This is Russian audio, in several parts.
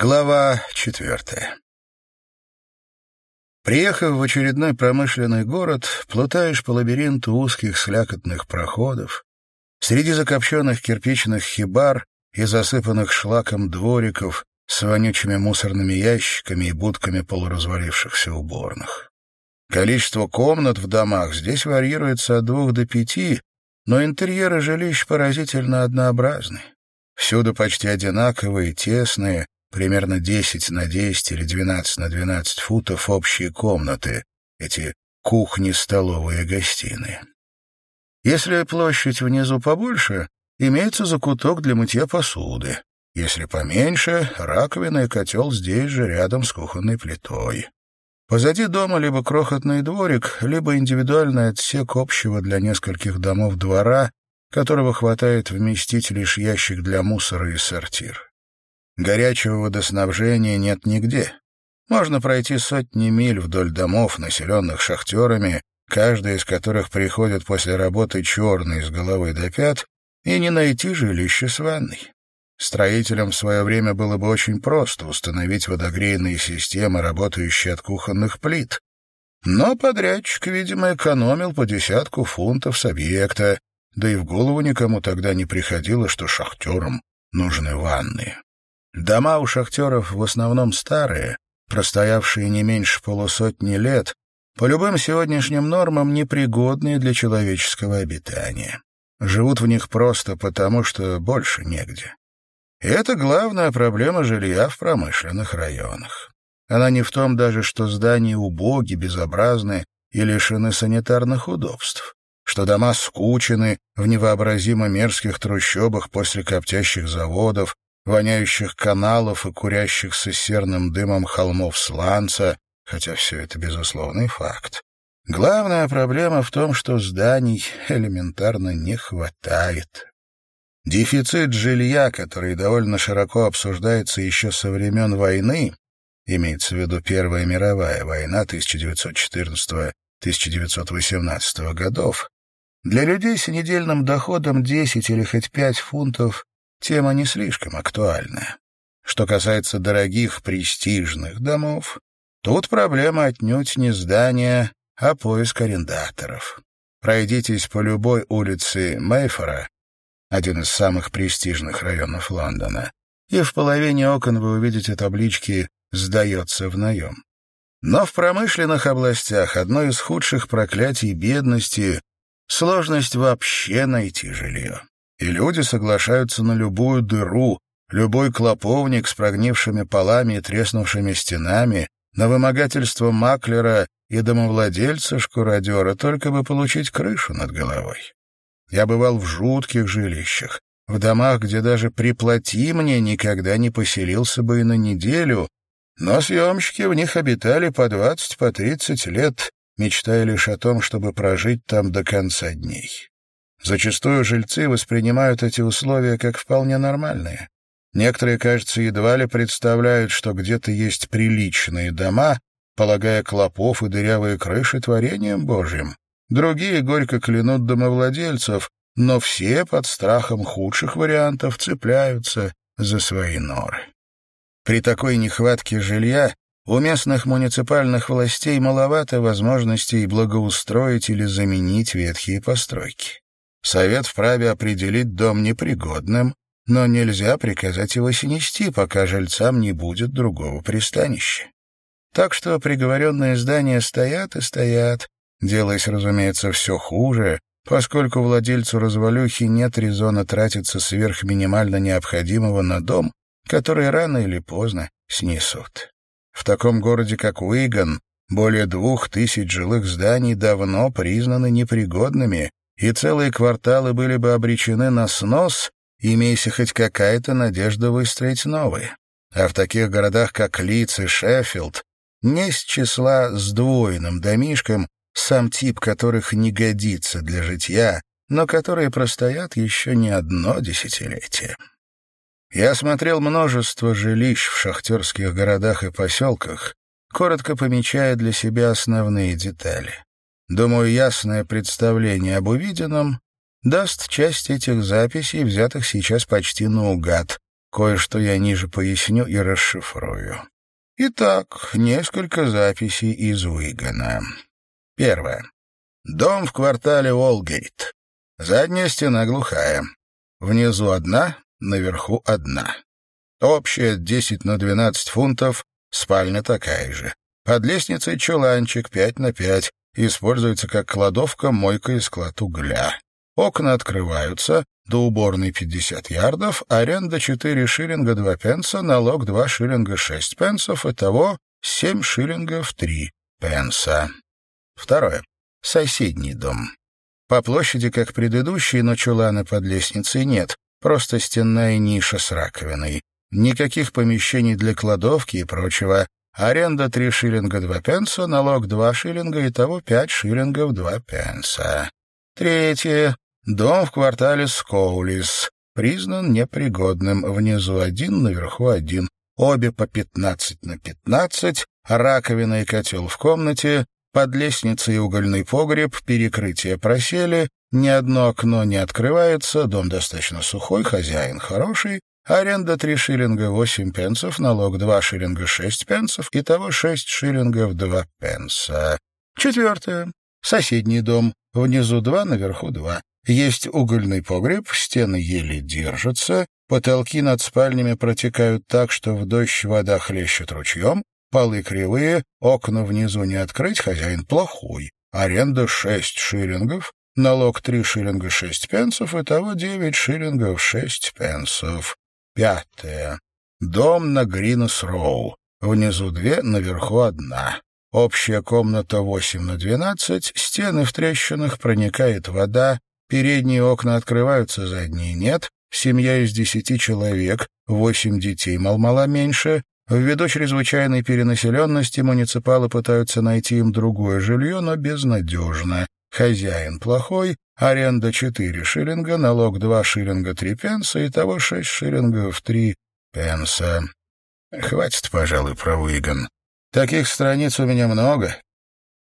Глава четвертая Приехав в очередной промышленный город, плутаешь по лабиринту узких слякотных проходов, среди закопченных кирпичных хибар и засыпанных шлаком двориков с вонючими мусорными ящиками и будками полуразвалившихся уборных. Количество комнат в домах здесь варьируется от двух до пяти, но интерьеры жилищ поразительно однообразны. Всюду почти одинаковые, тесные, примерно 10 на 10 или 12 на 12 футов общие комнаты, эти кухни, столовые, гостиные. Если площадь внизу побольше, имеется закуток для мытья посуды. Если поменьше, раковина и котел здесь же, рядом с кухонной плитой. Позади дома либо крохотный дворик, либо индивидуальный отсек общего для нескольких домов двора, которого хватает вместить лишь ящик для мусора и сортир. Горячего водоснабжения нет нигде. Можно пройти сотни миль вдоль домов, населенных шахтерами, каждый из которых приходит после работы черный с головы до пят, и не найти жилище с ванной. Строителям в свое время было бы очень просто установить водогрейные системы, работающие от кухонных плит. Но подрядчик, видимо, экономил по десятку фунтов с объекта, да и в голову никому тогда не приходило, что шахтерам нужны ванны. Дома у шахтеров в основном старые, простоявшие не меньше полусотни лет, по любым сегодняшним нормам непригодные для человеческого обитания. Живут в них просто потому, что больше негде. И это главная проблема жилья в промышленных районах. Она не в том даже, что здания убоги, безобразны и лишены санитарных удобств, что дома скучены в невообразимо мерзких трущобах после коптящих заводов, воняющих каналов и курящихся серным дымом холмов сланца, хотя все это безусловный факт. Главная проблема в том, что зданий элементарно не хватает. Дефицит жилья, который довольно широко обсуждается еще со времен войны, имеется в виду Первая мировая война 1914-1918 годов, для людей с недельным доходом 10 или хоть 5 фунтов тема не слишком актуальная. Что касается дорогих престижных домов, тут проблема отнюдь не здания, а поиск арендаторов. Пройдитесь по любой улице Мейфора, один из самых престижных районов Лондона, и в половине окон вы увидите таблички «Сдается в наем». Но в промышленных областях одно из худших проклятий бедности — сложность вообще найти жилье и люди соглашаются на любую дыру, любой клоповник с прогнившими полами и треснувшими стенами, на вымогательство маклера и домовладельца-шкуродера, только бы получить крышу над головой. Я бывал в жутких жилищах, в домах, где даже приплати мне никогда не поселился бы и на неделю, но съемщики в них обитали по двадцать, по тридцать лет, мечтая лишь о том, чтобы прожить там до конца дней. Зачастую жильцы воспринимают эти условия как вполне нормальные. Некоторые, кажется, едва ли представляют, что где-то есть приличные дома, полагая клопов и дырявые крыши творением Божьим. Другие горько клянут домовладельцев, но все под страхом худших вариантов цепляются за свои норы. При такой нехватке жилья у местных муниципальных властей маловато возможностей благоустроить или заменить ветхие постройки. Совет вправе определить дом непригодным, но нельзя приказать его снести, пока жильцам не будет другого пристанища. Так что приговоренные здания стоят и стоят, делаясь, разумеется, все хуже, поскольку владельцу развалюхи нет резона тратиться сверх минимально необходимого на дом, который рано или поздно снесут. В таком городе, как Уиган, более двух тысяч жилых зданий давно признаны непригодными, и целые кварталы были бы обречены на снос, имеясь хоть какая-то надежда выстроить новые. А в таких городах, как Лидс и Шеффилд, не с числа сдвоенным домишкам, сам тип которых не годится для житья, но которые простоят еще не одно десятилетие. Я смотрел множество жилищ в шахтерских городах и поселках, коротко помечая для себя основные детали. Думаю, ясное представление об увиденном даст часть этих записей, взятых сейчас почти наугад, Кое-что я ниже поясню и расшифрую. Итак, несколько записей из Уигана. Первое. Дом в квартале Уолгейт. Задняя стена глухая. Внизу одна, наверху одна. Общая 10 на 12 фунтов, спальня такая же. Под лестницей чуланчик 5 на 5, используется как кладовка, мойка и склад угля. Окна открываются, до уборной 50 ярдов, аренда 4 шиллинга 2 пенса, налог 2 шиллинга 6 пенсов, итого 7 шиллингов 3 пенса. Второе. Соседний дом. По площади, как предыдущий, но чулана под лестницей нет, просто стенная ниша с раковиной. Никаких помещений для кладовки и прочего. Аренда 3 шиллинга 2 пенса, налог 2 шиллинга, итого 5 шиллингов 2 пенса. Третье. Дом в квартале Скоулис. Признан непригодным. Внизу один, наверху один. Обе по 15 на 15. Раковина и котел в комнате. Под лестницей и угольный погреб. Перекрытие просели. Ни одно окно не открывается. Дом достаточно сухой, хозяин хороший. Аренда 3 шиллинга 8 пенсов, налог 2 шиллинга 6 пенсов, итого 6 шиллингов 2 пенса. Четвертое. Соседний дом. Внизу 2, наверху 2. Есть угольный погреб, стены еле держатся, потолки над спальнями протекают так, что в дождь вода хлещет ручьем, полы кривые, окна внизу не открыть, хозяин плохой. Аренда 6 шиллингов, налог 3 шиллинга 6 пенсов, итого 9 шиллингов 6 пенсов. Пятое. Дом на Гринус-Роу. Внизу две, наверху одна. Общая комната 8 на 12, стены в трещинах, проникает вода, передние окна открываются, задние нет, семья из десяти человек, восемь детей, мал-мала меньше. Ввиду чрезвычайной перенаселенности муниципалы пытаются найти им другое жилье, но безнадежно. Хозяин плохой, аренда 4 шиллинга, налог 2 шиллинга 3 пенса, итого 6 шиллингов 3 пенса. Хватит, пожалуй, про Уиган. Таких страниц у меня много.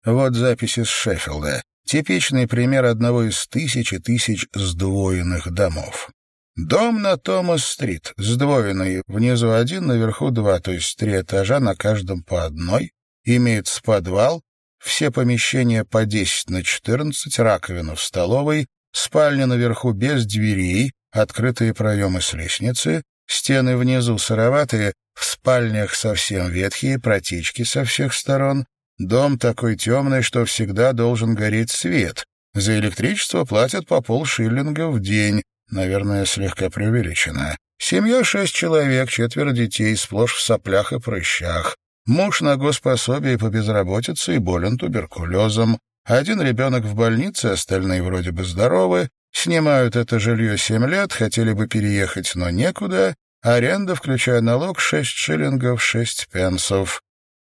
Вот записи с Шеффилда. Типичный пример одного из тысяч и тысяч сдвоенных домов. Дом на Томас-стрит, сдвоенный, внизу один, наверху два, то есть три этажа, на каждом по одной, имеет подвал, все помещения по 10 на 14, раковина в столовой, спальня наверху без дверей, открытые проемы с лестницы, стены внизу сыроватые, в спальнях совсем ветхие, протечки со всех сторон. Дом такой темный, что всегда должен гореть свет. За электричество платят по полшиллинга в день, наверное, слегка преувеличено. Семья шесть человек, четверо детей, сплошь в соплях и прыщах. Муж на госпособии по безработице и болен туберкулезом. Один ребенок в больнице, остальные вроде бы здоровы. Снимают это жилье семь лет, хотели бы переехать, но некуда. Аренда, включая налог, шесть шиллингов шесть пенсов.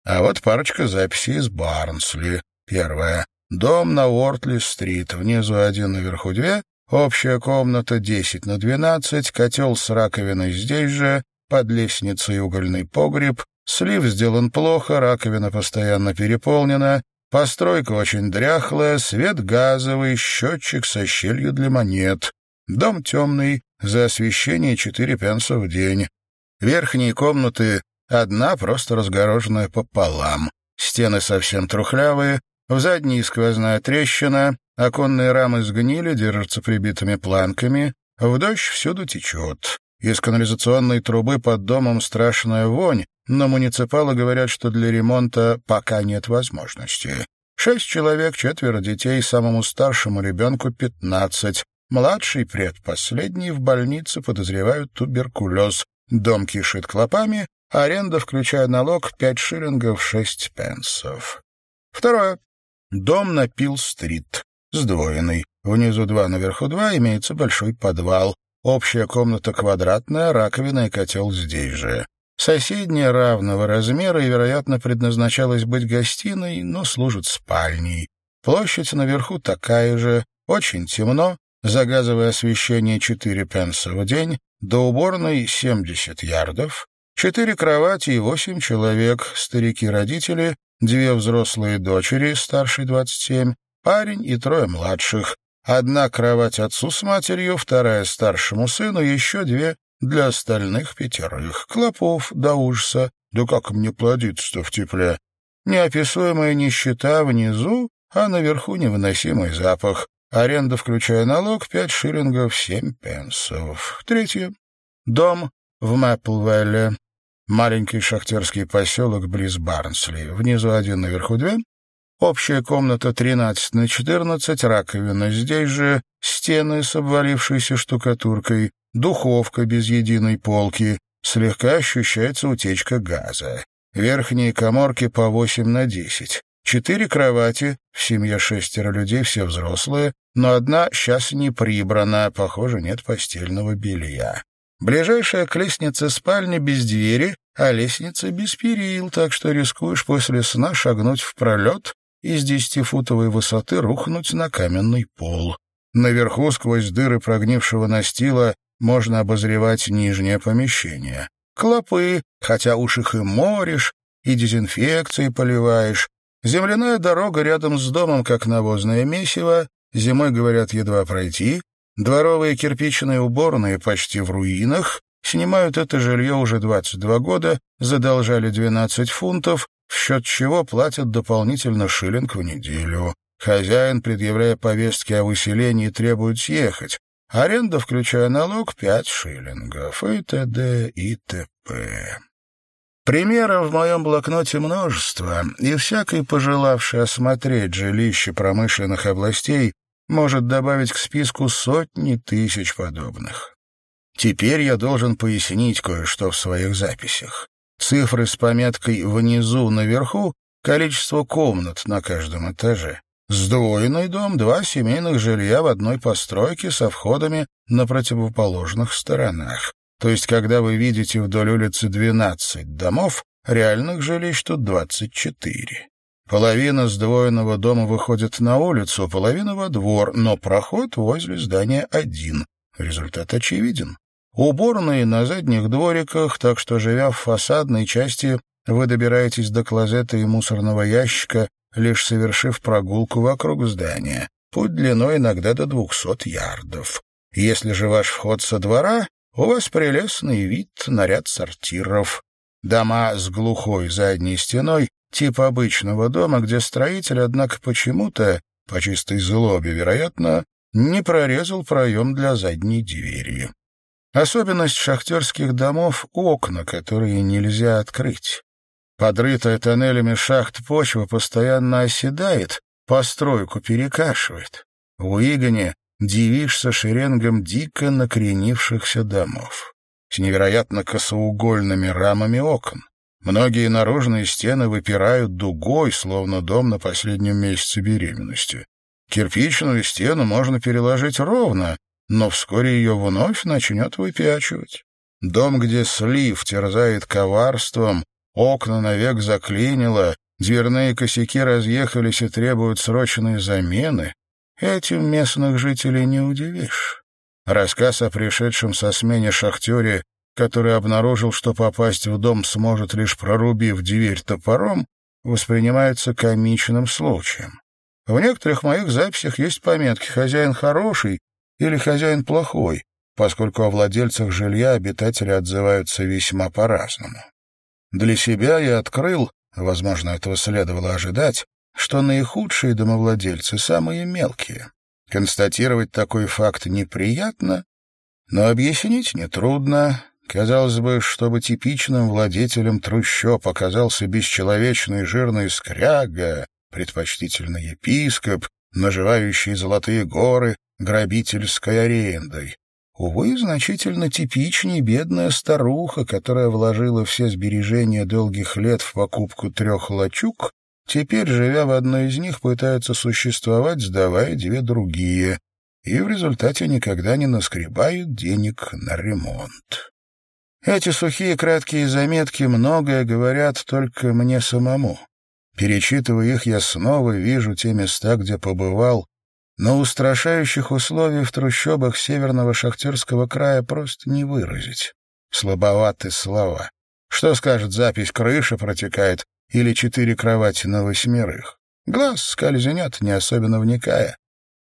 А вот парочка записей из Барнсли. Первая. Дом на Уортли-стрит. Внизу один, наверху две. Общая комната десять на двенадцать. Котел с раковиной здесь же. Под лестницей угольный погреб. Слив сделан плохо, раковина постоянно переполнена, постройка очень дряхлая, свет газовый, счетчик со щелью для монет. Дом темный, за освещение четыре пенса в день. Верхние комнаты одна просто разгороженная пополам. Стены совсем трухлявые, в задней сквозная трещина, оконные рамы сгнили, держатся прибитыми планками, в дождь всюду течет. Из канализационной трубы под домом страшная вонь, но муниципалы говорят, что для ремонта пока нет возможности. Шесть человек, четверо детей, самому старшему ребенку пятнадцать. Младший, предпоследний, в больнице подозревают туберкулез. Дом кишит клопами, аренда, включая налог, пять шиллингов шесть пенсов. Второе. Дом на Пил-стрит. Сдвоенный. Внизу два, наверху два, имеется большой подвал. Общая комната квадратная, раковина и котел здесь же. Соседняя равного размера и, вероятно, предназначалась быть гостиной, но служит спальней. Площадь наверху такая же, очень темно, за газовое освещение 4 пенса в день, до уборной 70 ярдов, четыре кровати и восемь человек, старики-родители, две взрослые дочери, старшей 27, парень и трое младших, одна кровать отцу с матерью, вторая старшему сыну, еще две для остальных пятерых. Клопов до ужаса. Да как мне плодиться-то в тепле? Неописуемая нищета внизу, а наверху невыносимый запах. Аренда, включая налог, пять шиллингов семь пенсов. Третье. Дом в Мэпплвелле. Маленький шахтерский поселок близ Барнсли. Внизу один, наверху две. Общая комната 13 на 14, раковина здесь же, стены с обвалившейся штукатуркой, духовка без единой полки, слегка ощущается утечка газа. Верхние коморки по 8 на 10. Четыре кровати, в семье шестеро людей, все взрослые, но одна сейчас не прибрана, похоже, нет постельного белья. Ближайшая к лестнице спальня без двери, а лестница без перил, так что рискуешь после сна шагнуть в пролет и с десятифутовой высоты рухнуть на каменный пол. Наверху, сквозь дыры прогнившего настила, можно обозревать нижнее помещение. Клопы, хотя уж их и моришь, и дезинфекцией поливаешь, Земляная дорога рядом с домом, как навозное месиво, зимой, говорят, едва пройти. Дворовые кирпичные уборные почти в руинах, снимают это жилье уже 22 года, задолжали 12 фунтов, в счет чего платят дополнительно шиллинг в неделю. Хозяин, предъявляя повестки о выселении, требует съехать. Аренда, включая налог, 5 шиллингов и т.д. и т.п. Примеров в моем блокноте множество, и всякий, пожелавший осмотреть жилище промышленных областей, может добавить к списку сотни тысяч подобных. Теперь я должен пояснить кое-что в своих записях. Цифры с пометкой «внизу», «наверху» — количество комнат на каждом этаже. Сдвоенный дом, два семейных жилья в одной постройке со входами на противоположных сторонах. То есть, когда вы видите вдоль улицы 12 домов, реальных жилищ тут 24. Половина сдвоенного дома выходит на улицу, половина во двор, но проход возле здания один. Результат очевиден. Уборные на задних двориках, так что, живя в фасадной части, вы добираетесь до клозета и мусорного ящика, лишь совершив прогулку вокруг здания. Путь длиной иногда до двухсот ярдов. Если же ваш вход со двора, у вас прелестный вид на ряд сортиров. Дома с глухой задней стеной, типа обычного дома, где строитель, однако, почему-то, по чистой злобе, вероятно, не прорезал проем для задней двери. Особенность шахтерских домов — окна, которые нельзя открыть. Подрытая тоннелями шахт почва постоянно оседает, постройку перекашивает. В Уигане дивишься шеренгам дико накренившихся домов с невероятно косоугольными рамами окон. Многие наружные стены выпирают дугой, словно дом на последнем месяце беременности. Кирпичную стену можно переложить ровно, но вскоре ее вновь начнет выпячивать. Дом, где слив терзает коварством, окна навек заклинило, дверные косяки разъехались и требуют срочной замены, Этим местных жителей не удивишь. Рассказ о пришедшем со смене шахтере, который обнаружил, что попасть в дом сможет лишь прорубив дверь топором, воспринимается комичным случаем. В некоторых моих записях есть пометки «хозяин хороший» или «хозяин плохой», поскольку о владельцах жилья обитатели отзываются весьма по-разному. Для себя я открыл, возможно, этого следовало ожидать, что наихудшие домовладельцы самые мелкие. Констатировать такой факт неприятно, но объяснить нетрудно. Казалось бы, чтобы типичным владетелем трущоб оказался бесчеловечный жирный скряга, предпочтительно епископ, наживающий золотые горы грабительской арендой. Увы, значительно типичнее бедная старуха, которая вложила все сбережения долгих лет в покупку трех лачуг Теперь, живя в одной из них, пытаются существовать, сдавая две другие, и в результате никогда не наскребают денег на ремонт. Эти сухие краткие заметки многое говорят только мне самому. Перечитывая их, я снова вижу те места, где побывал, но устрашающих условий в трущобах северного шахтерского края просто не выразить. Слабоваты слова. Что скажет запись «крыша протекает», или четыре кровати на восьмерых. Глаз скользнет, не особенно вникая.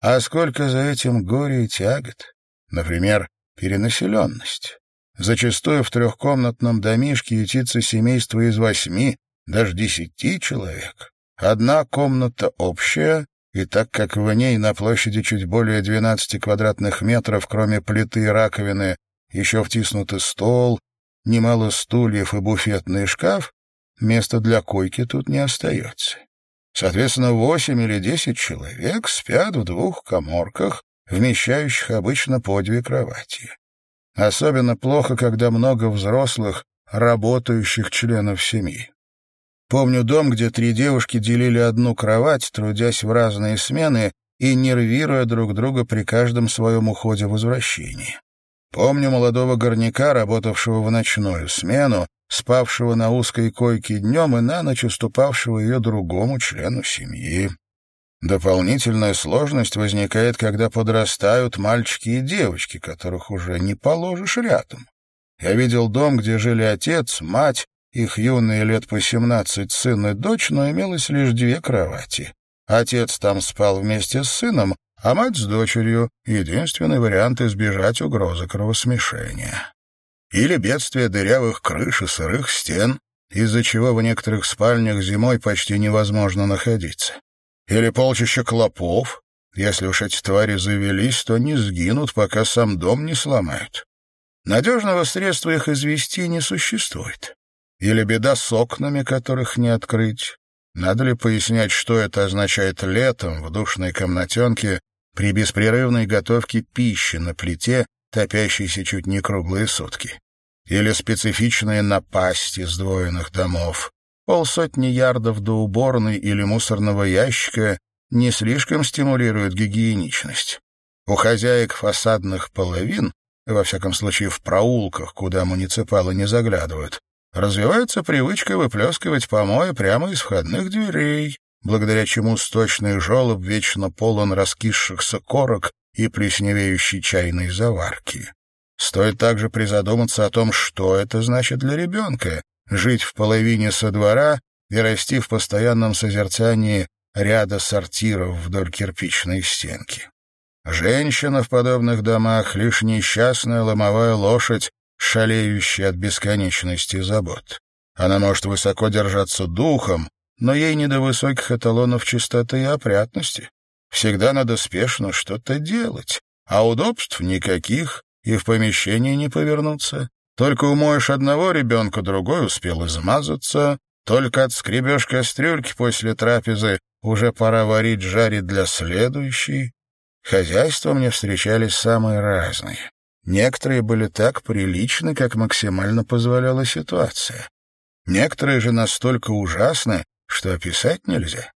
А сколько за этим горе и тягот? Например, перенаселенность. Зачастую в трехкомнатном домишке ютится семейство из восьми, даже десяти человек. Одна комната общая, и так как в ней на площади чуть более 12 квадратных метров, кроме плиты и раковины, еще втиснуты стол, немало стульев и буфетный шкаф, места для койки тут не остается. Соответственно, восемь или десять человек спят в двух коморках, вмещающих обычно по две кровати. Особенно плохо, когда много взрослых, работающих членов семьи. Помню дом, где три девушки делили одну кровать, трудясь в разные смены и нервируя друг друга при каждом своем уходе-возвращении. Помню молодого горняка, работавшего в ночную смену, спавшего на узкой койке днем и на ночь уступавшего ее другому члену семьи. Дополнительная сложность возникает, когда подрастают мальчики и девочки, которых уже не положишь рядом. Я видел дом, где жили отец, мать, их юные лет по семнадцать сын и дочь, но имелось лишь две кровати. Отец там спал вместе с сыном, а мать с дочерью — единственный вариант избежать угрозы кровосмешения. Или бедствие дырявых крыш и сырых стен, из-за чего в некоторых спальнях зимой почти невозможно находиться. Или полчища клопов, если уж эти твари завелись, то не сгинут, пока сам дом не сломают. Надежного средства их извести не существует. Или беда с окнами, которых не открыть. Надо ли пояснять, что это означает летом в душной комнатенке при беспрерывной готовке пищи на плите, топящейся чуть не круглые сутки? Или специфичные напасти сдвоенных домов? Полсотни ярдов до уборной или мусорного ящика не слишком стимулируют гигиеничность. У хозяек фасадных половин, во всяком случае в проулках, куда муниципалы не заглядывают, развивается привычка выплескивать помои прямо из входных дверей, благодаря чему сточный желоб вечно полон раскисшихся корок и плесневеющей чайной заварки. Стоит также призадуматься о том, что это значит для ребенка — жить в половине со двора и расти в постоянном созерцании ряда сортиров вдоль кирпичной стенки. Женщина в подобных домах — лишь несчастная ломовая лошадь, шалеющей от бесконечности забот. Она может высоко держаться духом, но ей не до высоких эталонов чистоты и опрятности. Всегда надо спешно что-то делать, а удобств никаких, и в помещении не повернуться. Только умоешь одного ребенка, другой успел измазаться, только отскребешь кастрюльки после трапезы, уже пора варить жарить для следующей. Хозяйства мне встречались самые разные. Некоторые были так приличны, как максимально позволяла ситуация. Некоторые же настолько ужасны, что описать нельзя.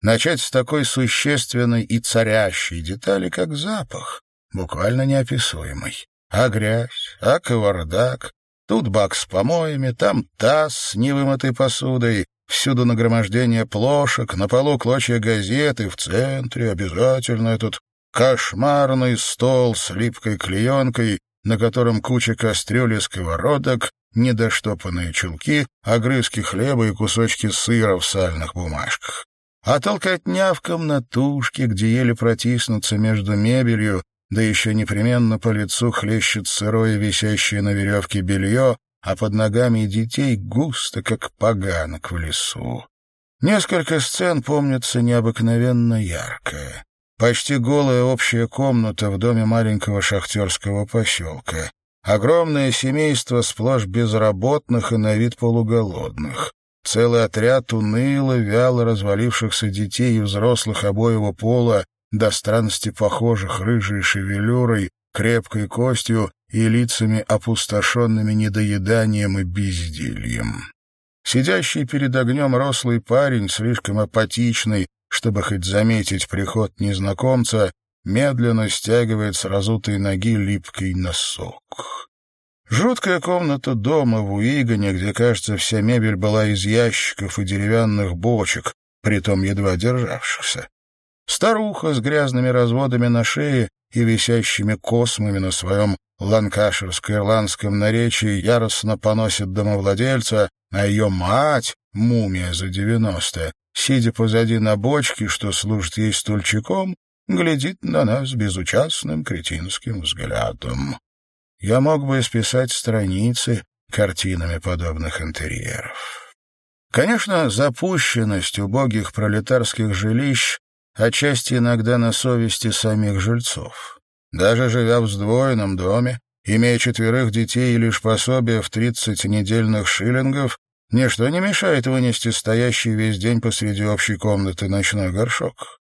Начать с такой существенной и царящей детали, как запах, буквально неописуемый. А грязь, а кавардак, тут бак с помоями, там таз с невымытой посудой, всюду нагромождение плошек, на полу клочья газеты, в центре обязательно этот Кошмарный стол с липкой клеенкой, на котором куча кастрюль и сковородок, недоштопанные чулки, огрызки хлеба и кусочки сыра в сальных бумажках. А толкотня в комнатушке, где еле протиснуться между мебелью, да еще непременно по лицу хлещет сырое висящее на веревке белье, а под ногами детей густо, как поганок в лесу. Несколько сцен помнятся необыкновенно ярко. Почти голая общая комната в доме маленького шахтерского поселка. Огромное семейство сплошь безработных и на вид полуголодных. Целый отряд уныло, вяло развалившихся детей и взрослых обоего пола, до странности похожих рыжей шевелюрой, крепкой костью и лицами, опустошенными недоеданием и бездельем. Сидящий перед огнем рослый парень, слишком апатичный, чтобы хоть заметить приход незнакомца, медленно стягивает с разутой ноги липкий носок. Жуткая комната дома в Уигане, где, кажется, вся мебель была из ящиков и деревянных бочек, притом едва державшихся. Старуха с грязными разводами на шее и висящими космами на своем ланкашерско-ирландском наречии яростно поносит домовладельца, а ее мать, мумия за девяносто, сидя позади на бочке, что служит ей стульчиком, глядит на нас безучастным кретинским взглядом. я мог бы исписать страницы картинами подобных интерьеров. Конечно, запущенность убогих пролетарских жилищ отчасти иногда на совести самих жильцов. Даже живя в сдвоенном доме, имея четверых детей и лишь пособие в 30 недельных шиллингов, ничто не мешает вынести стоящий весь день посреди общей комнаты ночной горшок.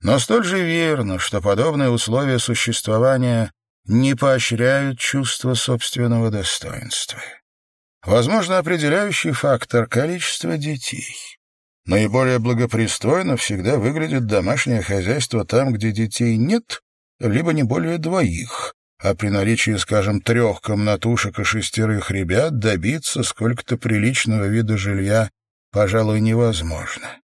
Но столь же верно, что подобные условия существования не поощряют чувство собственного достоинства. Возможно, определяющий фактор — количество детей. Наиболее благопристойно всегда выглядит домашнее хозяйство там, где детей нет, либо не более двоих, а при наличии, скажем, трех комнатушек и шестерых ребят добиться сколько-то приличного вида жилья, пожалуй, невозможно.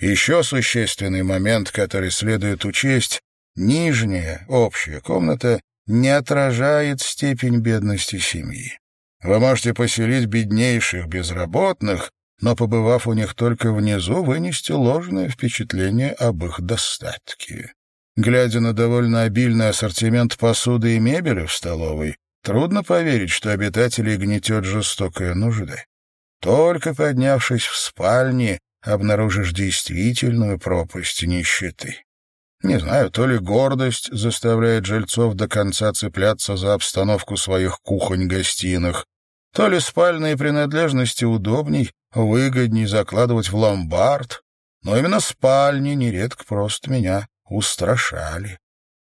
Еще существенный момент, который следует учесть, нижняя, общая комната не отражает степень бедности семьи. Вы можете поселить беднейших безработных, но, побывав у них только внизу, вынести ложное впечатление об их достатке. Глядя на довольно обильный ассортимент посуды и мебели в столовой, трудно поверить, что обитателей гнетет жестокая нужда. Только поднявшись в спальне, обнаружишь действительную пропасть нищеты. Не знаю, то ли гордость заставляет жильцов до конца цепляться за обстановку своих кухонь-гостиных, то ли спальные принадлежности удобней, выгодней закладывать в ломбард, но именно спальни нередко просто меня устрашали.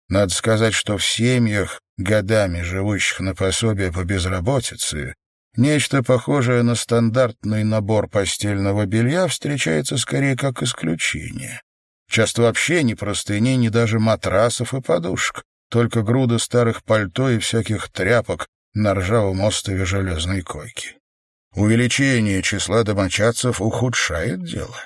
Надо сказать, что в семьях, годами живущих на пособие по безработице, нечто похожее на стандартный набор постельного белья встречается скорее как исключение. Часто вообще ни простыней, ни даже матрасов и подушек, только груда старых пальто и всяких тряпок на ржавом острове железной койки. Увеличение числа домочадцев ухудшает дело.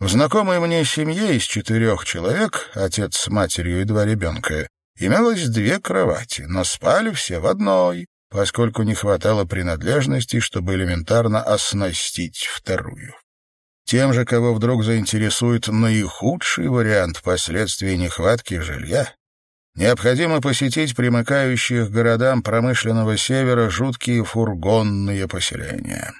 В знакомой мне семье из четырех человек, отец с матерью и два ребенка, имелось две кровати, но спали все в одной, поскольку не хватало принадлежностей, чтобы элементарно оснастить вторую. Тем же, кого вдруг заинтересует наихудший вариант последствий нехватки жилья, необходимо посетить примыкающие к городам промышленного севера жуткие фургонные поселения.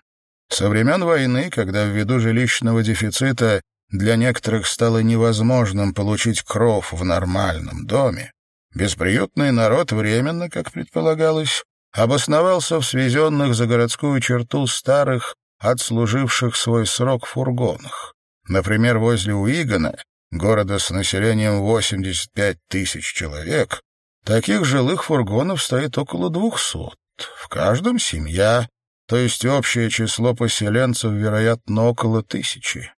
Со времен войны, когда ввиду жилищного дефицита для некоторых стало невозможным получить кров в нормальном доме, бесприютный народ временно, как предполагалось, обосновался в свезенных за городскую черту старых отслуживших свой срок фургонах. Например, возле Уигана, города с населением 85 тысяч человек, таких жилых фургонов стоит около двухсот. В каждом семья, то есть общее число поселенцев, вероятно, около тысячи.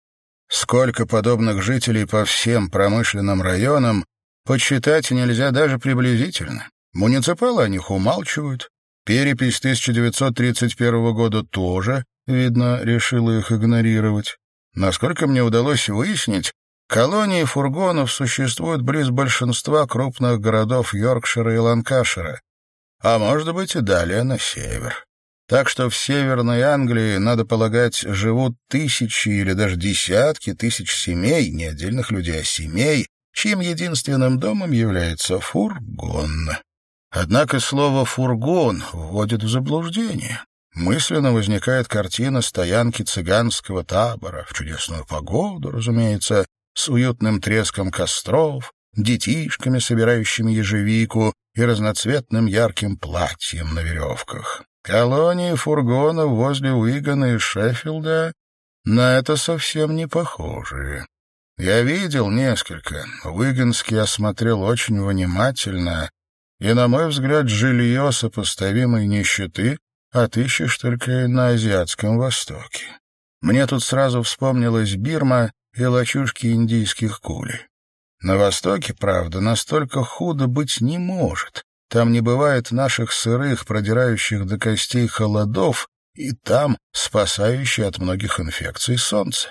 Сколько подобных жителей по всем промышленным районам, подсчитать нельзя даже приблизительно. Муниципалы о них умалчивают. Перепись 1931 года тоже видно, решила их игнорировать. Насколько мне удалось выяснить, колонии фургонов существуют близ большинства крупных городов Йоркшира и Ланкашира, а может быть и далее на север. Так что в Северной Англии, надо полагать, живут тысячи или даже десятки тысяч семей, не отдельных людей, а семей, чьим единственным домом является фургон. Однако слово «фургон» вводит в заблуждение. Мысленно возникает картина стоянки цыганского табора, в чудесную погоду, разумеется, с уютным треском костров, детишками, собирающими ежевику, и разноцветным ярким платьем на веревках. Колонии фургонов возле Уигана и Шеффилда на это совсем не похожи. Я видел несколько. Уиганский осмотрел очень внимательно, и, на мой взгляд, жилье сопоставимой нищеты отыщешь только на Азиатском Востоке. Мне тут сразу вспомнилась Бирма и лачушки индийских кули. На Востоке, правда, настолько худо быть не может. Там не бывает наших сырых, продирающих до костей холодов, и там спасающие от многих инфекций солнце.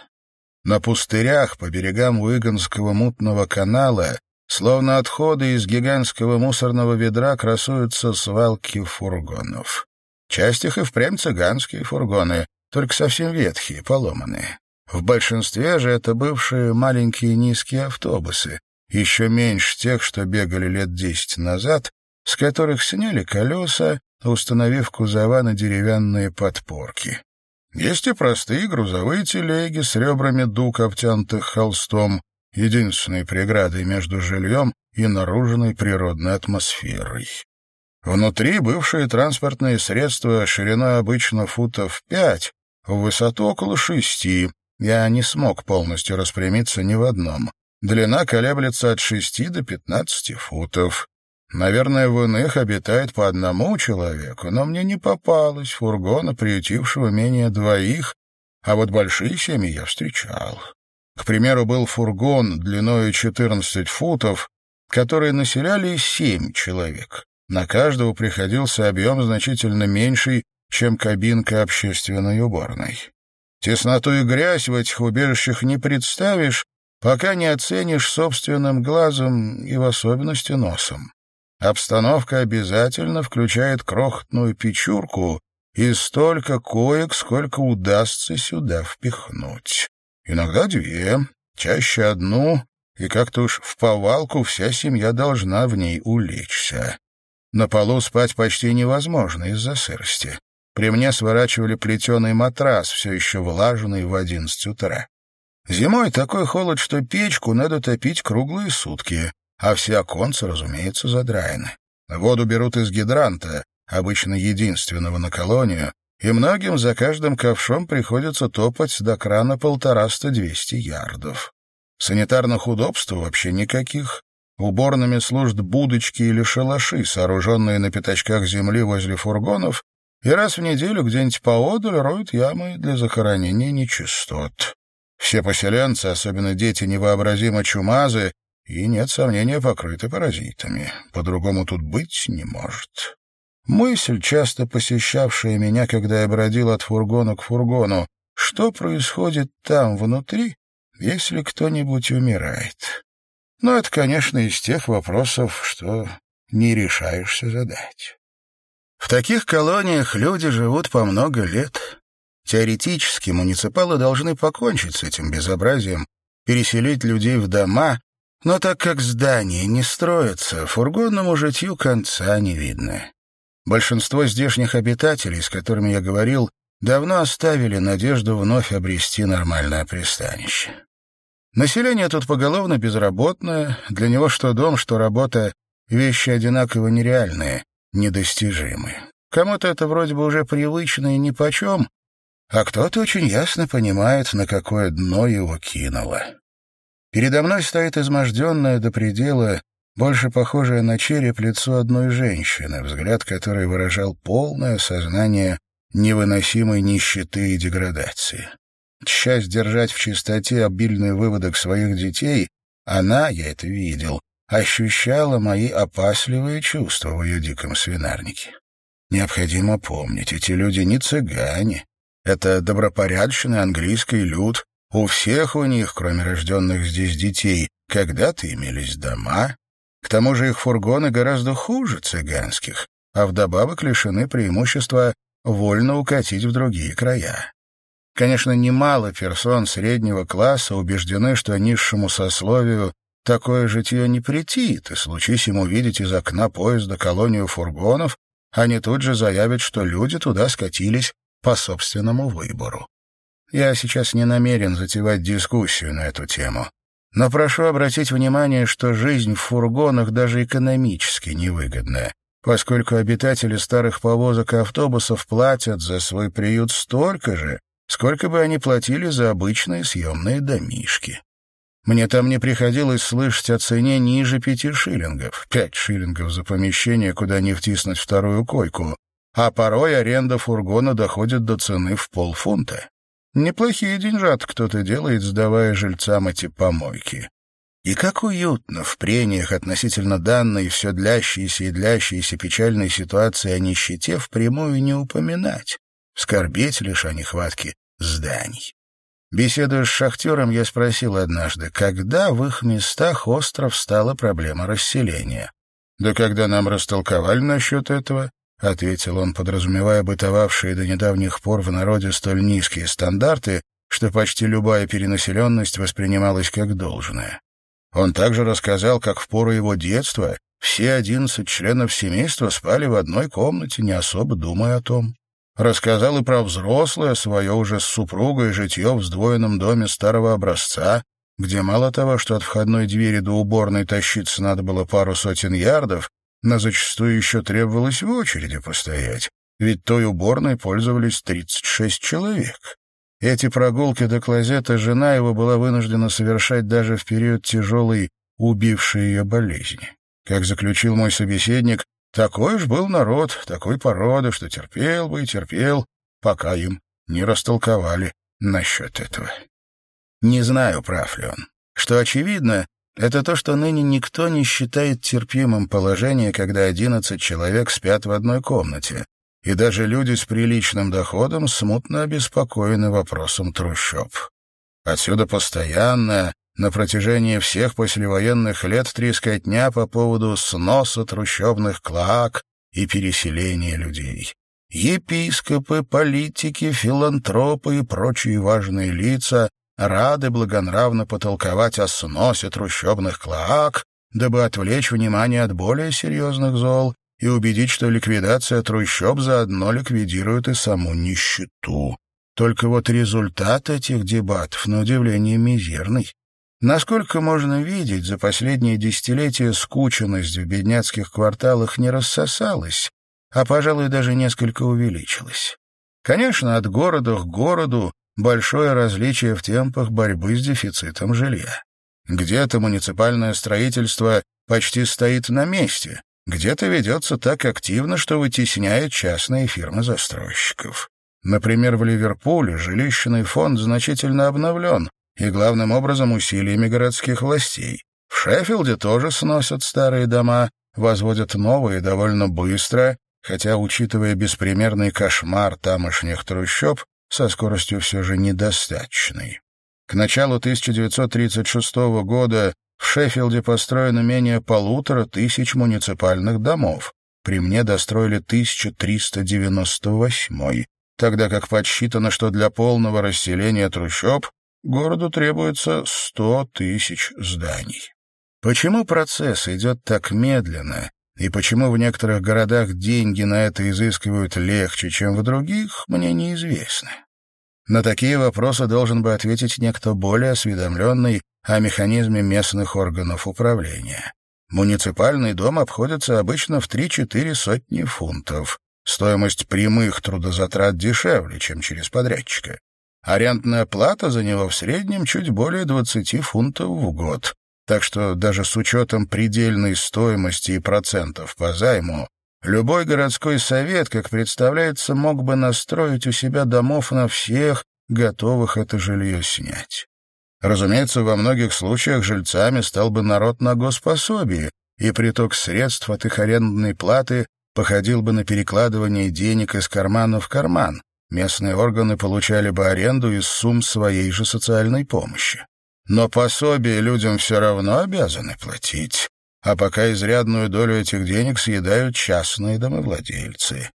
На пустырях по берегам Уиганского мутного канала, словно отходы из гигантского мусорного ведра, красуются свалки фургонов. Часть их и впрямь цыганские фургоны, только совсем ветхие, поломанные. В большинстве же это бывшие маленькие низкие автобусы, еще меньше тех, что бегали лет десять назад, с которых сняли колеса, установив кузова на деревянные подпорки. Есть и простые грузовые телеги с ребрами дуг, обтянутых холстом, единственной преградой между жильем и наружной природной атмосферой. Внутри бывшие транспортные средства шириной обычно футов пять, в высоту около шести. Я не смог полностью распрямиться ни в одном. Длина колеблется от шести до пятнадцати футов. Наверное, в иных обитает по одному человеку, но мне не попалось фургона, приютившего менее двоих, а вот большие семьи я встречал. К примеру, был фургон длиной 14 футов, который населяли семь человек. На каждого приходился объем значительно меньший, чем кабинка общественной уборной. Тесноту и грязь в этих убежищах не представишь, пока не оценишь собственным глазом и в особенности носом. Обстановка обязательно включает крохотную печурку и столько коек, сколько удастся сюда впихнуть. Иногда две, чаще одну, и как-то уж в повалку вся семья должна в ней улечься. На полу спать почти невозможно из-за сырости. При мне сворачивали плетеный матрас, все еще влажный в одиннадцать утра. Зимой такой холод, что печку надо топить круглые сутки а все оконца, разумеется, задраены. Воду берут из гидранта, обычно единственного на колонию, и многим за каждым ковшом приходится топать до крана полтораста-двести ярдов. Санитарных удобств вообще никаких. Уборными служат будочки или шалаши, сооруженные на пятачках земли возле фургонов, и раз в неделю где-нибудь поодаль роют ямы для захоронения нечистот. Все поселенцы, особенно дети невообразимо чумазы, и, нет сомнения, покрыты паразитами. По-другому тут быть не может. Мысль, часто посещавшая меня, когда я бродил от фургона к фургону, что происходит там внутри, если кто-нибудь умирает. Но это, конечно, из тех вопросов, что не решаешься задать. В таких колониях люди живут по много лет. Теоретически муниципалы должны покончить с этим безобразием, переселить людей в дома но так как здание не строится, фургонному житью конца не видно. Большинство здешних обитателей, с которыми я говорил, давно оставили надежду вновь обрести нормальное пристанище. Население тут поголовно безработное, для него что дом, что работа — вещи одинаково нереальные, недостижимые. Кому-то это вроде бы уже привычно и нипочем, а кто-то очень ясно понимает, на какое дно его кинуло. Передо мной стоит изможденное до предела, больше похожее на череп лицо одной женщины, взгляд которой выражал полное сознание невыносимой нищеты и деградации. Часть держать в чистоте обильный выводок своих детей, она, я это видел, ощущала мои опасливые чувства в ее диком свинарнике. Необходимо помнить, эти люди не цыгане. Это добропорядочный английский люд, у всех у них, кроме рожденных здесь детей, когда-то имелись дома. К тому же их фургоны гораздо хуже цыганских, а вдобавок лишены преимущества вольно укатить в другие края. Конечно, немало персон среднего класса убеждены, что низшему сословию такое житье не претит, и случись ему видеть из окна поезда колонию фургонов, они тут же заявят, что люди туда скатились по собственному выбору. Я сейчас не намерен затевать дискуссию на эту тему. Но прошу обратить внимание, что жизнь в фургонах даже экономически невыгодная, поскольку обитатели старых повозок и автобусов платят за свой приют столько же, сколько бы они платили за обычные съемные домишки. Мне там не приходилось слышать о цене ниже пяти шиллингов, пять шиллингов за помещение, куда не втиснуть вторую койку, а порой аренда фургона доходит до цены в полфунта. Неплохие деньжат кто-то делает, сдавая жильцам эти помойки. И как уютно в прениях относительно данной все длящейся и длящейся печальной ситуации о нищете впрямую не упоминать, скорбеть лишь о нехватке зданий. Беседуя с шахтером, я спросил однажды, когда в их местах остров стала проблема расселения. Да когда нам растолковали насчет этого, — ответил он, подразумевая бытовавшие до недавних пор в народе столь низкие стандарты, что почти любая перенаселенность воспринималась как должное. Он также рассказал, как в пору его детства все одиннадцать членов семейства спали в одной комнате, не особо думая о том. Рассказал и про взрослое свое уже с супругой житье в сдвоенном доме старого образца, где мало того, что от входной двери до уборной тащиться надо было пару сотен ярдов, но зачастую еще требовалось в очереди постоять, ведь той уборной пользовались 36 человек. Эти прогулки до клозета жена его была вынуждена совершать даже в период тяжелой, убившей ее болезни. Как заключил мой собеседник, такой уж был народ, такой породы, что терпел бы и терпел, пока им не растолковали насчет этого. Не знаю, прав ли он. Что очевидно, это то, что ныне никто не считает терпимым положение, когда одиннадцать человек спят в одной комнате, и даже люди с приличным доходом смутно обеспокоены вопросом трущоб. Отсюда постоянная, на протяжении всех послевоенных лет трескотня по поводу сноса трущобных клоак и переселения людей. Епископы, политики, филантропы и прочие важные лица рады благонравно потолковать о сносе трущобных клоак, дабы отвлечь внимание от более серьезных зол и убедить, что ликвидация трущоб заодно ликвидирует и саму нищету. Только вот результат этих дебатов, на удивление, мизерный. Насколько можно видеть, за последние десятилетия скученность в бедняцких кварталах не рассосалась, а, пожалуй, даже несколько увеличилась. Конечно, от города к городу большое различие в темпах борьбы с дефицитом жилья. Где-то муниципальное строительство почти стоит на месте, где-то ведется так активно, что вытесняет частные фирмы застройщиков. Например, в Ливерпуле жилищный фонд значительно обновлен, и главным образом усилиями городских властей. В Шеффилде тоже сносят старые дома, возводят новые довольно быстро, хотя, учитывая беспримерный кошмар тамошних трущоб, со скоростью все же недостаточной. К началу 1936 года в Шеффилде построено менее полутора тысяч муниципальных домов. При мне достроили 1398, тогда как подсчитано, что для полного расселения трущоб городу требуется 100 тысяч зданий. Почему процесс идет так медленно, и почему в некоторых городах деньги на это изыскивают легче, чем в других, мне неизвестно. На такие вопросы должен бы ответить некто более осведомленный о механизме местных органов управления. Муниципальный дом обходится обычно в 3-4 сотни фунтов. Стоимость прямых трудозатрат дешевле, чем через подрядчика. Арендная плата за него в среднем чуть более 20 фунтов в год. Так что даже с учетом предельной стоимости и процентов по займу, любой городской совет, как представляется, мог бы настроить у себя домов на всех, готовых это жилье снять. Разумеется, во многих случаях жильцами стал бы народ на госпособие, и приток средств от их арендной платы походил бы на перекладывание денег из кармана в карман. Местные органы получали бы аренду из сумм своей же социальной помощи. Но пособие людям все равно обязаны платить, а пока изрядную долю этих денег съедают частные домовладельцы.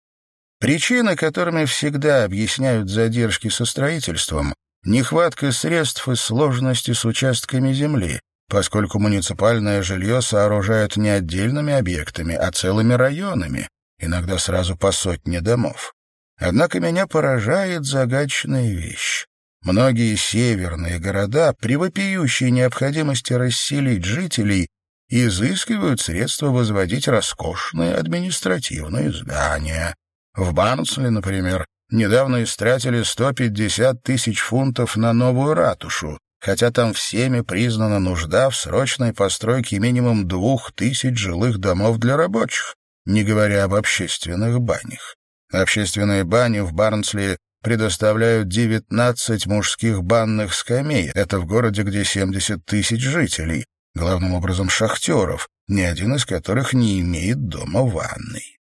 Причины, которыми всегда объясняют задержки со строительством, Нехватка средств и сложности с участками земли, поскольку муниципальное жилье сооружают не отдельными объектами, а целыми районами, иногда сразу по сотне домов. Однако меня поражает загадочная вещь. Многие северные города при вопиющей необходимости расселить жителей изыскивают средства возводить роскошные административные здания. В Барнсли, например, недавно истратили 150 тысяч фунтов на новую ратушу, хотя там всеми признана нужда в срочной постройке минимум двух тысяч жилых домов для рабочих, не говоря об общественных банях. Общественные бани в Барнсли предоставляют 19 мужских банных скамей. Это в городе, где 70 тысяч жителей, главным образом шахтеров, ни один из которых не имеет дома ванной.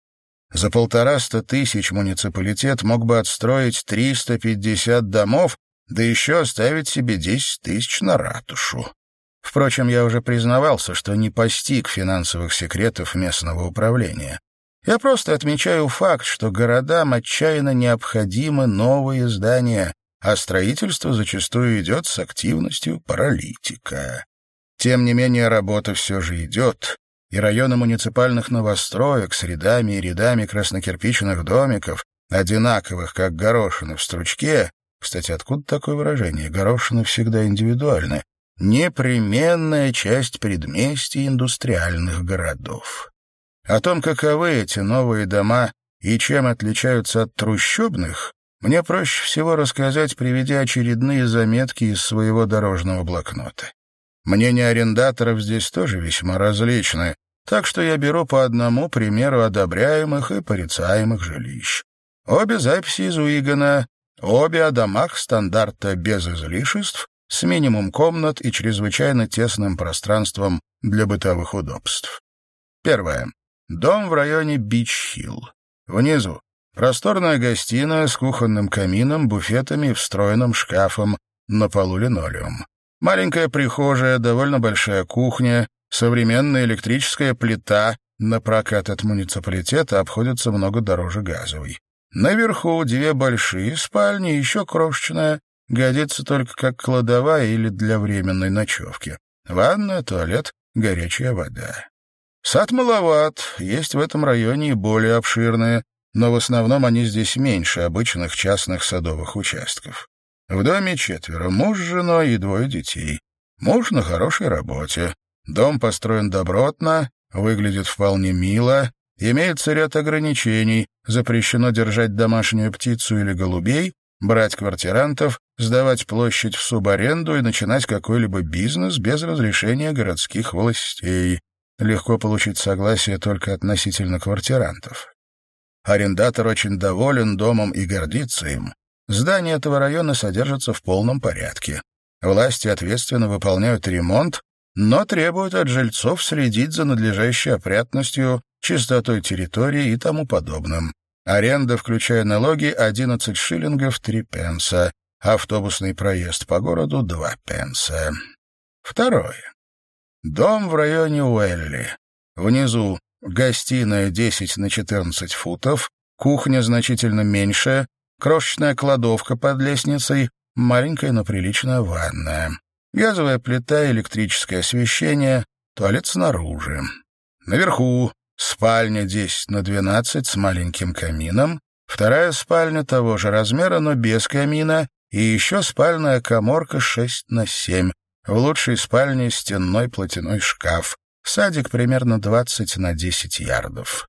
За полтораста тысяч муниципалитет мог бы отстроить 350 домов, да еще оставить себе 10 тысяч на ратушу. Впрочем, я уже признавался, что не постиг финансовых секретов местного управления. Я просто отмечаю факт, что городам отчаянно необходимы новые здания, а строительство зачастую идет с активностью паралитика. Тем не менее, работа все же идет, и районы муниципальных новостроек с рядами и рядами краснокирпичных домиков, одинаковых, как горошины в стручке, кстати, откуда такое выражение? Горошины всегда индивидуальны. Непременная часть предместий индустриальных городов. О том, каковы эти новые дома и чем отличаются от трущобных, мне проще всего рассказать, приведя очередные заметки из своего дорожного блокнота. Мнения арендаторов здесь тоже весьма различны, так что я беру по одному примеру одобряемых и порицаемых жилищ. Обе записи из Уигана, обе о домах стандарта без излишеств, с минимум комнат и чрезвычайно тесным пространством для бытовых удобств. Первое. Дом в районе Бич-Хилл. Внизу просторная гостиная с кухонным камином, буфетами и встроенным шкафом, на полу линолеум. Маленькая прихожая, довольно большая кухня, современная электрическая плита напрокат от муниципалитета обходится много дороже газовой. Наверху две большие спальни, еще крошечная, годится только как кладовая или для временной ночевки. Ванная, туалет, горячая вода. Сад маловат, есть в этом районе и более обширные, но в основном они здесь меньше обычных частных садовых участков. В доме четверо, муж с женой и двое детей. Муж на хорошей работе. Дом построен добротно, выглядит вполне мило, имеется ряд ограничений, запрещено держать домашнюю птицу или голубей, брать квартирантов, сдавать площадь в субаренду и начинать какой-либо бизнес без разрешения городских властей. Легко получить согласие только относительно квартирантов. Арендатор очень доволен домом и гордится им. Здания этого района содержатся в полном порядке. Власти ответственно выполняют ремонт, но требуют от жильцов следить за надлежащей опрятностью, чистотой территории и тому подобным. Аренда, включая налоги, 11 шиллингов 3 пенса. Автобусный проезд по городу — 2 пенса. Второе. Дом в районе Уэлли. Внизу гостиная 10 на 14 футов, кухня значительно меньше, крошечная кладовка под лестницей, маленькая, но приличная ванная, газовая плита, электрическое освещение, туалет снаружи. Наверху спальня 10 на 12 с маленьким камином, вторая спальня того же размера, но без камина, и еще спальная коморка 6 на 7. В лучшей спальне стенной платяной шкаф. Садик примерно 20 на 10 ярдов.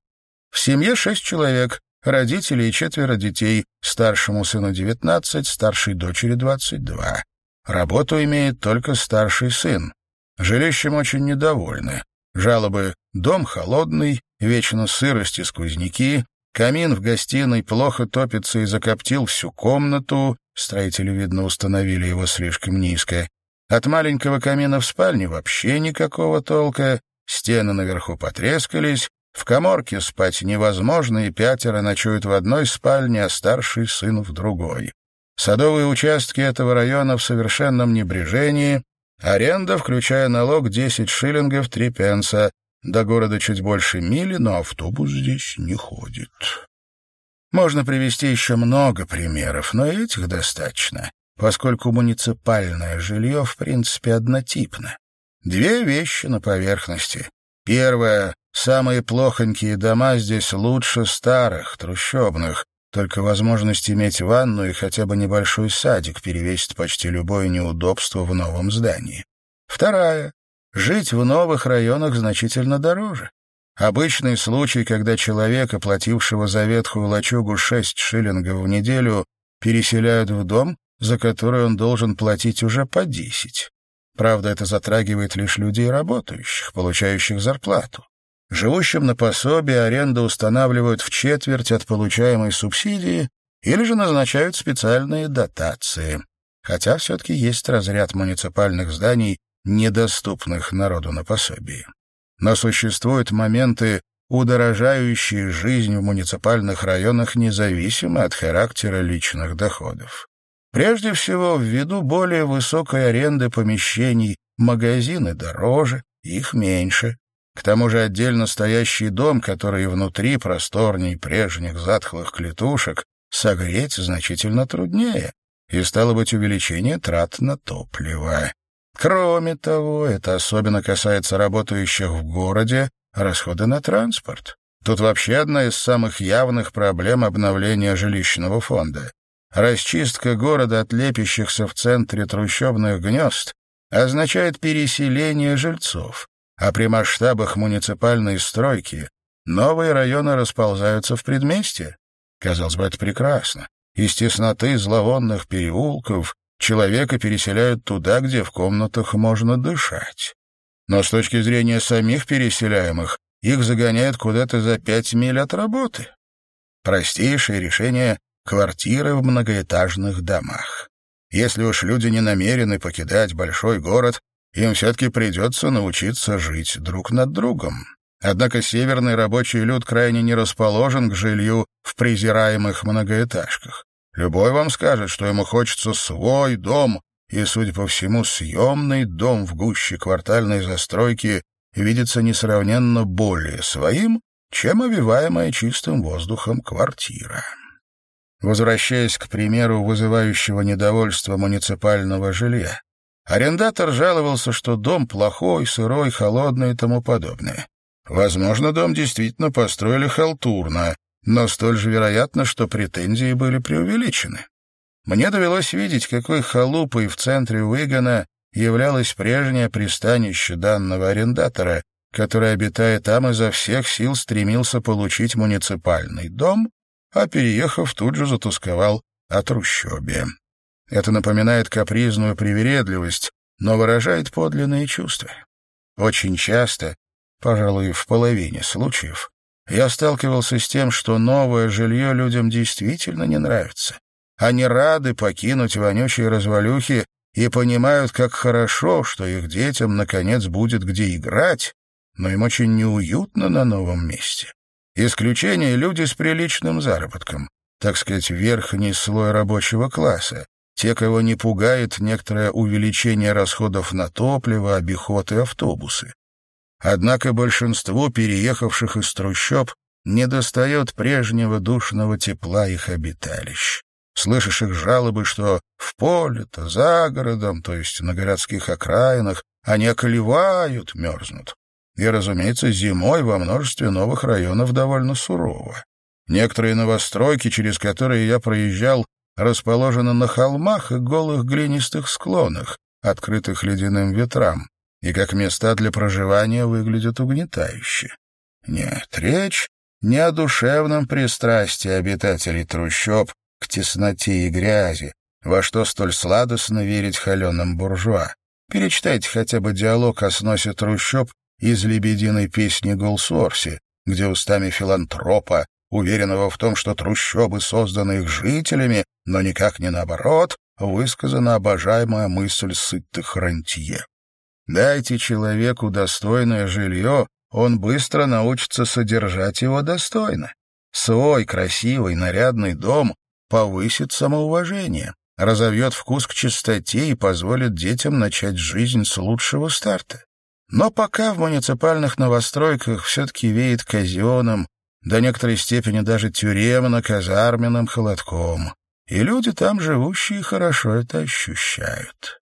В семье шесть человек, родители и четверо детей, старшему сыну 19, старшей дочери 22. Работу имеет только старший сын. Жилищем очень недовольны. Жалобы «дом холодный», «вечно сырость и сквозняки», «камин в гостиной плохо топится и закоптил всю комнату», строители, видно, установили его слишком низко, от маленького камина в спальне вообще никакого толка, стены наверху потрескались, в коморке спать невозможно, и пятеро ночуют в одной спальне, а старший сын в другой. Садовые участки этого района в совершенном небрежении, аренда, включая налог, 10 шиллингов 3 пенса, до города чуть больше мили, но автобус здесь не ходит. Можно привести еще много примеров, но этих достаточно, поскольку муниципальное жилье в принципе однотипно. Две вещи на поверхности. Первое Самые плохонькие дома здесь лучше старых, трущобных. Только возможность иметь ванну и хотя бы небольшой садик перевесит почти любое неудобство в новом здании. Вторая. Жить в новых районах значительно дороже. Обычный случай, когда человека, платившего за ветхую лачугу шесть шиллингов в неделю, переселяют в дом, за который он должен платить уже по десять. Правда, это затрагивает лишь людей работающих, получающих зарплату. Живущим на пособие аренду устанавливают в четверть от получаемой субсидии или же назначают специальные дотации. Хотя все-таки есть разряд муниципальных зданий, недоступных народу на пособие. Но существуют моменты, удорожающие жизнь в муниципальных районах независимо от характера личных доходов. Прежде всего, ввиду более высокой аренды помещений магазины дороже, их меньше. К тому же отдельно стоящий дом, который внутри просторней прежних затхлых клетушек, согреть значительно труднее, и стало быть увеличение трат на топливо. Кроме того, это особенно касается работающих в городе, расходы на транспорт. Тут вообще одна из самых явных проблем обновления жилищного фонда. Расчистка города от лепящихся в центре трущобных гнезд означает переселение жильцов, а при масштабах муниципальной стройки новые районы расползаются в предместье. Казалось бы, это прекрасно. Из тесноты зловонных переулков человека переселяют туда, где в комнатах можно дышать. Но с точки зрения самих переселяемых, их загоняют куда-то за пять миль от работы. Простейшее решение — квартиры в многоэтажных домах. Если уж люди не намерены покидать большой город, им все-таки придется научиться жить друг над другом. Однако северный рабочий люд крайне не расположен к жилью в презираемых многоэтажках. Любой вам скажет, что ему хочется свой дом, и, судя по всему, съемный дом в гуще квартальной застройки видится несравненно более своим, чем овиваемая чистым воздухом квартира. Возвращаясь к примеру вызывающего недовольство муниципального жилья, арендатор жаловался, что дом плохой, сырой, холодный и тому подобное. Возможно, дом действительно построили халтурно, но столь же вероятно, что претензии были преувеличены. Мне довелось видеть, какой халупой в центре Уигана являлось прежнее пристанище данного арендатора, который, обитая там, изо всех сил стремился получить муниципальный дом, а, переехав, тут же затусковал о трущобе. Это напоминает капризную привередливость, но выражает подлинные чувства. Очень часто, пожалуй, в половине случаев, я сталкивался с тем, что новое жилье людям действительно не нравится. Они рады покинуть вонючие развалюхи и понимают, как хорошо, что их детям, наконец, будет где играть, но им очень неуютно на новом месте. Исключение — люди с приличным заработком, так сказать, верхний слой рабочего класса, те, кого не пугает некоторое увеличение расходов на топливо, обиход и автобусы. Однако большинству переехавших из трущоб недостает прежнего душного тепла их обиталищ. Слышишь их жалобы, что в поле-то, за городом, то есть на городских окраинах, они околевают, мерзнут. И, разумеется, зимой во множестве новых районов довольно сурово. Некоторые новостройки, через которые я проезжал, расположены на холмах и голых глинистых склонах, открытых ледяным ветрам, и как места для проживания выглядят угнетающе. Нет, речь не о душевном пристрастии обитателей трущоб, к тесноте и грязи, во что столь сладостно верить холеным буржуа. Перечитайте хотя бы диалог о сносе трущоб из «Лебединой песни Голсорси», где устами филантропа, уверенного в том, что трущобы созданы их жителями, но никак не наоборот, высказана обожаемая мысль сытых рантье. Дайте человеку достойное жилье, он быстро научится содержать его достойно. Свой красивый нарядный дом повысит самоуважение, разовьет вкус к чистоте и позволит детям начать жизнь с лучшего старта. Но пока в муниципальных новостройках все-таки веет казенным, до некоторой степени даже тюремно-казарменным холодком, и люди там живущие хорошо это ощущают.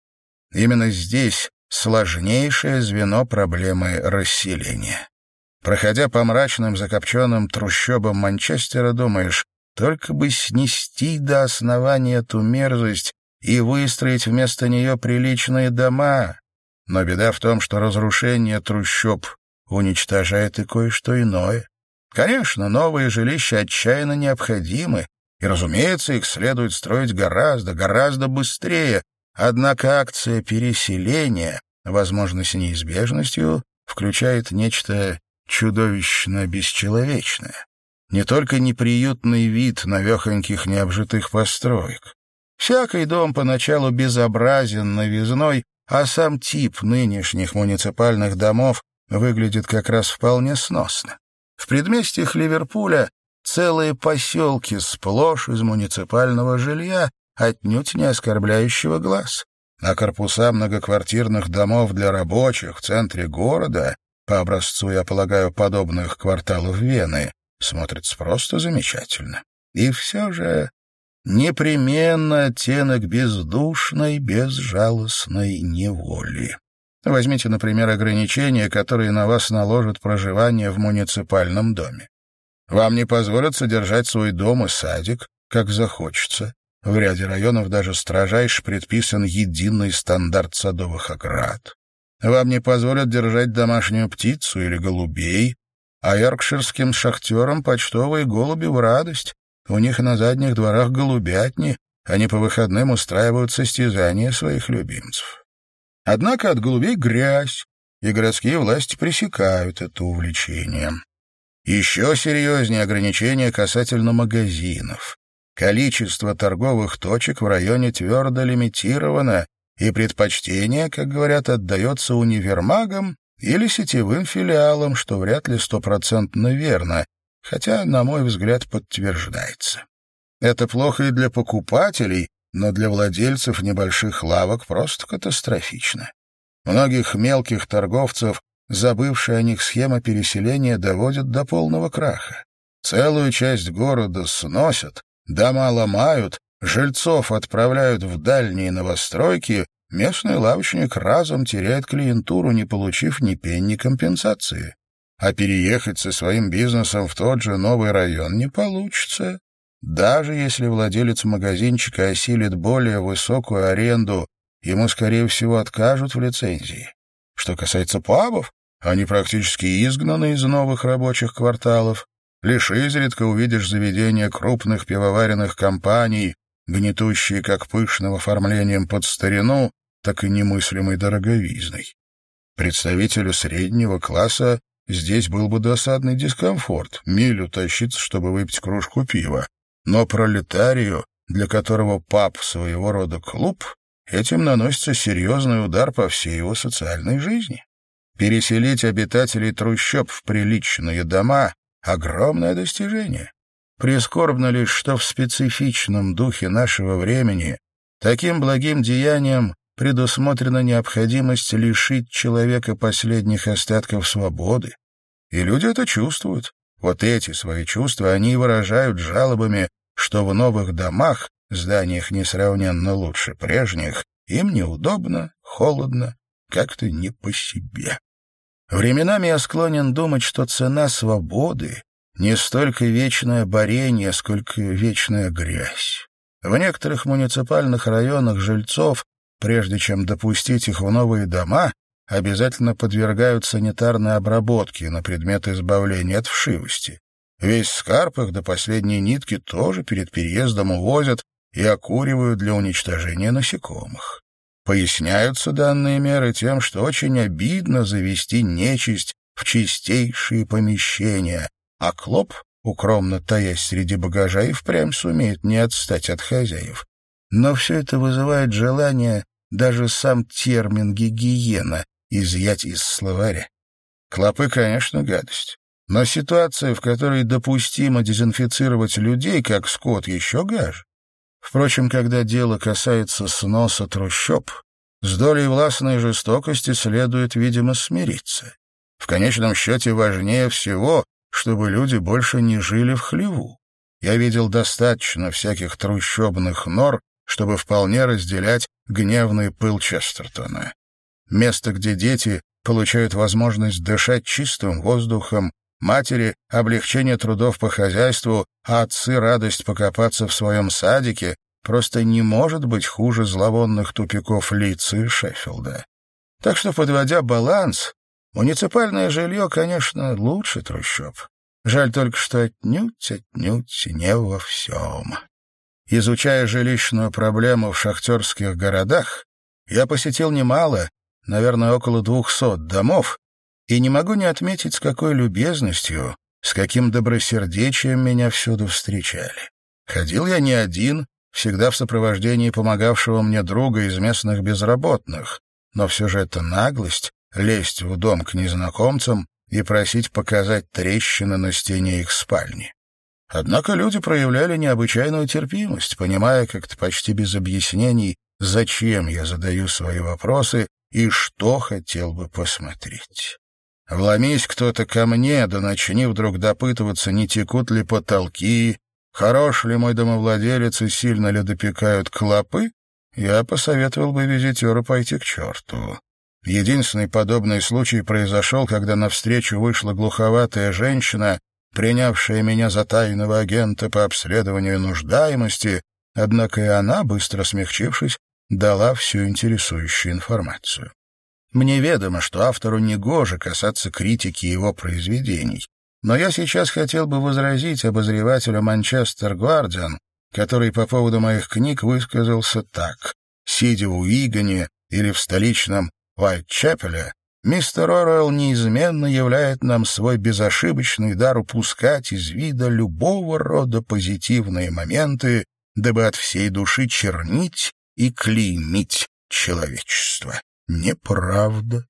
Именно здесь сложнейшее звено проблемы расселения. Проходя по мрачным закопченным трущобам Манчестера, думаешь, только бы снести до основания эту мерзость и выстроить вместо нее приличные дома. Но беда в том, что разрушение трущоб уничтожает и кое-что иное. Конечно, новые жилища отчаянно необходимы, и, разумеется, их следует строить гораздо, гораздо быстрее, однако акция переселения, возможно, с неизбежностью, включает нечто чудовищно бесчеловечное не только неприютный вид навехоньких необжитых построек. Всякий дом поначалу безобразен новизной, а сам тип нынешних муниципальных домов выглядит как раз вполне сносно. В предместьях Ливерпуля целые поселки сплошь из муниципального жилья, отнюдь не оскорбляющего глаз. А корпуса многоквартирных домов для рабочих в центре города, по образцу, я полагаю, подобных кварталов Вены, смотрится просто замечательно. И все же непременно оттенок бездушной, безжалостной неволи. Возьмите, например, ограничения, которые на вас наложат проживание в муниципальном доме. Вам не позволят содержать свой дом и садик, как захочется. В ряде районов даже строжайше предписан единый стандарт садовых оград. Вам не позволят держать домашнюю птицу или голубей, а йоркширским шахтерам почтовые голуби в радость. У них на задних дворах голубятни, они по выходным устраивают состязания своих любимцев. Однако от голубей грязь, и городские власти пресекают это увлечение. Еще серьезнее ограничения касательно магазинов. Количество торговых точек в районе твердо лимитировано, и предпочтение, как говорят, отдается универмагам или сетевым филиалам, что вряд ли стопроцентно верно, хотя, на мой взгляд, подтверждается. Это плохо и для покупателей, но для владельцев небольших лавок просто катастрофично. Многих мелких торговцев, забывшая о них схема переселения, доводит до полного краха. Целую часть города сносят, Дома ломают, жильцов отправляют в дальние новостройки, местный лавочник разом теряет клиентуру, не получив ни пенни компенсации. А переехать со своим бизнесом в тот же новый район не получится. Даже если владелец магазинчика осилит более высокую аренду, ему, скорее всего, откажут в лицензии. Что касается пабов, они практически изгнаны из новых рабочих кварталов. Лишь изредка увидишь заведения крупных пивоваренных компаний, гнетущие как пышным оформлением под старину, так и немыслимой дороговизной. Представителю среднего класса здесь был бы досадный дискомфорт, милю тащиться, чтобы выпить кружку пива. Но пролетарию, для которого паб своего рода клуб, этим наносится серьезный удар по всей его социальной жизни. Переселить обитателей трущоб в приличные дома Огромное достижение. Прискорбно лишь, что в специфичном духе нашего времени таким благим деянием предусмотрена необходимость лишить человека последних остатков свободы. И люди это чувствуют. Вот эти свои чувства они выражают жалобами, что в новых домах, зданиях несравненно лучше прежних, им неудобно, холодно, как-то не по себе. Временами я склонен думать, что цена свободы не столько вечное борение, сколько вечная грязь. В некоторых муниципальных районах жильцов, прежде чем допустить их в новые дома, обязательно подвергают санитарной обработке на предмет избавления от вшивости. Весь скарп их до последней нитки тоже перед переездом увозят и окуривают для уничтожения насекомых. Поясняются данные меры тем, что очень обидно завести нечисть в чистейшие помещения, а клоп, укромно таясь среди багажа, и впрямь сумеет не отстать от хозяев. Но все это вызывает желание даже сам термин «гигиена» изъять из словаря. Клопы, конечно, гадость. Но ситуация, в которой допустимо дезинфицировать людей, как скот, еще гаже. Впрочем, когда дело касается сноса трущоб, с долей властной жестокости следует, видимо, смириться. В конечном счете важнее всего, чтобы люди больше не жили в хлеву. Я видел достаточно всяких трущобных нор, чтобы вполне разделять гневный пыл Честертона. Место, где дети получают возможность дышать чистым воздухом, матери — облегчение трудов по хозяйству, а отцы — радость покопаться в своем садике, просто не может быть хуже зловонных тупиков Лица и Шеффилда. Так что, подводя баланс, муниципальное жилье, конечно, лучше трущоб. Жаль только, что отнюдь, отнюдь не во всем. Изучая жилищную проблему в шахтерских городах, я посетил немало, наверное, около двухсот домов, и не могу не отметить, с какой любезностью, с каким добросердечием меня всюду встречали. Ходил я не один, всегда в сопровождении помогавшего мне друга из местных безработных, но все же это наглость — лезть в дом к незнакомцам и просить показать трещины на стене их спальни. Однако люди проявляли необычайную терпимость, понимая как-то почти без объяснений, зачем я задаю свои вопросы и что хотел бы посмотреть. Вломись кто-то ко мне, да начни вдруг допытываться, не текут ли потолки, хорош ли мой домовладелец и сильно ли допекают клопы, я посоветовал бы визитеру пойти к черту. Единственный подобный случай произошел, когда навстречу вышла глуховатая женщина, принявшая меня за тайного агента по обследованию нуждаемости, однако и она, быстро смягчившись, дала всю интересующую информацию. Мне ведомо, что автору негоже касаться критики его произведений, но я сейчас хотел бы возразить обозревателю «Манчестер Гвардиан», который по поводу моих книг высказался так. Сидя в Уигане или в столичном Уайтчепеле, мистер Оруэлл неизменно являет нам свой безошибочный дар упускать из вида любого рода позитивные моменты, дабы от всей души чернить и клеймить человечество. Неправда.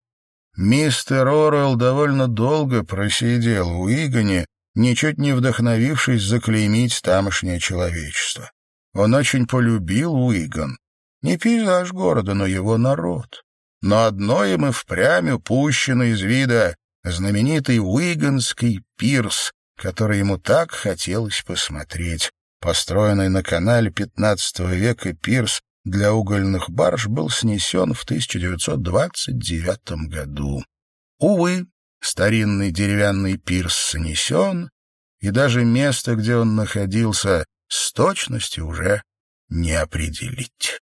Мистер Оруэлл довольно долго просидел у Игоне, ничуть не вдохновившись заклеймить тамошнее человечество. Он очень полюбил Уиган. Не пейзаж города, но его народ. Но одно им и впрямь упущено из вида знаменитый Уиганский пирс, который ему так хотелось посмотреть. Построенный на канале XV века пирс для угольных барж был снесен в 1929 году. Увы, старинный деревянный пирс снесен, и даже место, где он находился, с точностью уже не определить.